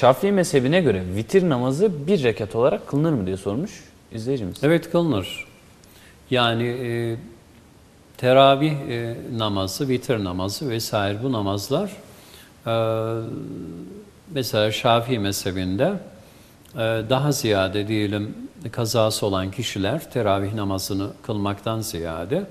Şafii mezhebine göre vitir namazı bir rekat olarak kılınır mı diye sormuş izleyicimiz. Evet kılınır. Yani e, teravih e, namazı, vitir namazı vesaire bu namazlar e, mesela Şafii mezhebinde e, daha ziyade diyelim kazası olan kişiler teravih namazını kılmaktan ziyade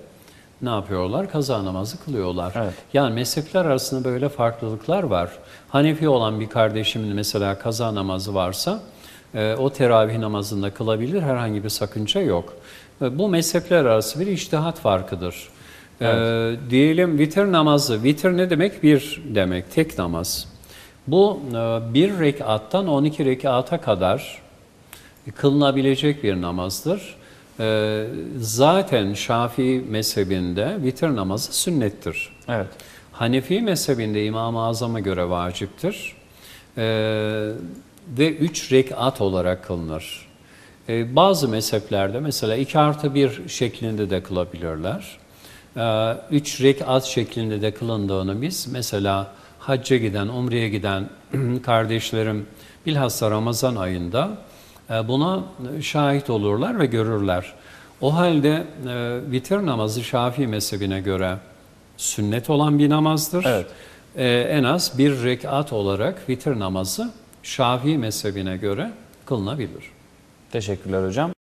ne yapıyorlar? Kaza namazı kılıyorlar. Evet. Yani mezhepler arasında böyle farklılıklar var. Hanefi olan bir kardeşimin mesela kaza namazı varsa e, o teravih namazında kılabilir. Herhangi bir sakınca yok. E, bu mezhepler arası bir iştihat farkıdır. E, diyelim vitir namazı. Vitir ne demek? Bir demek. Tek namaz. Bu e, bir rekattan 12 rekata kadar kılınabilecek bir namazdır. Ee, zaten Şafii mezhebinde vitir namazı sünnettir. Evet. Hanefi mezhebinde İmam-ı Azam'a göre vaciptir. Ee, ve üç rekat olarak kılınır. Ee, bazı mezheplerde mesela iki artı bir şeklinde de kılabilirler. Ee, üç rekat şeklinde de kılındığını biz mesela hacca giden, umreye giden kardeşlerim bilhassa Ramazan ayında buna şahit olurlar ve görürler. O halde e, vitir namazı Şafii mezhebine göre sünnet olan bir namazdır. Evet. E, en az bir rekat olarak vitir namazı Şafii mezhebine göre kılınabilir. Teşekkürler hocam.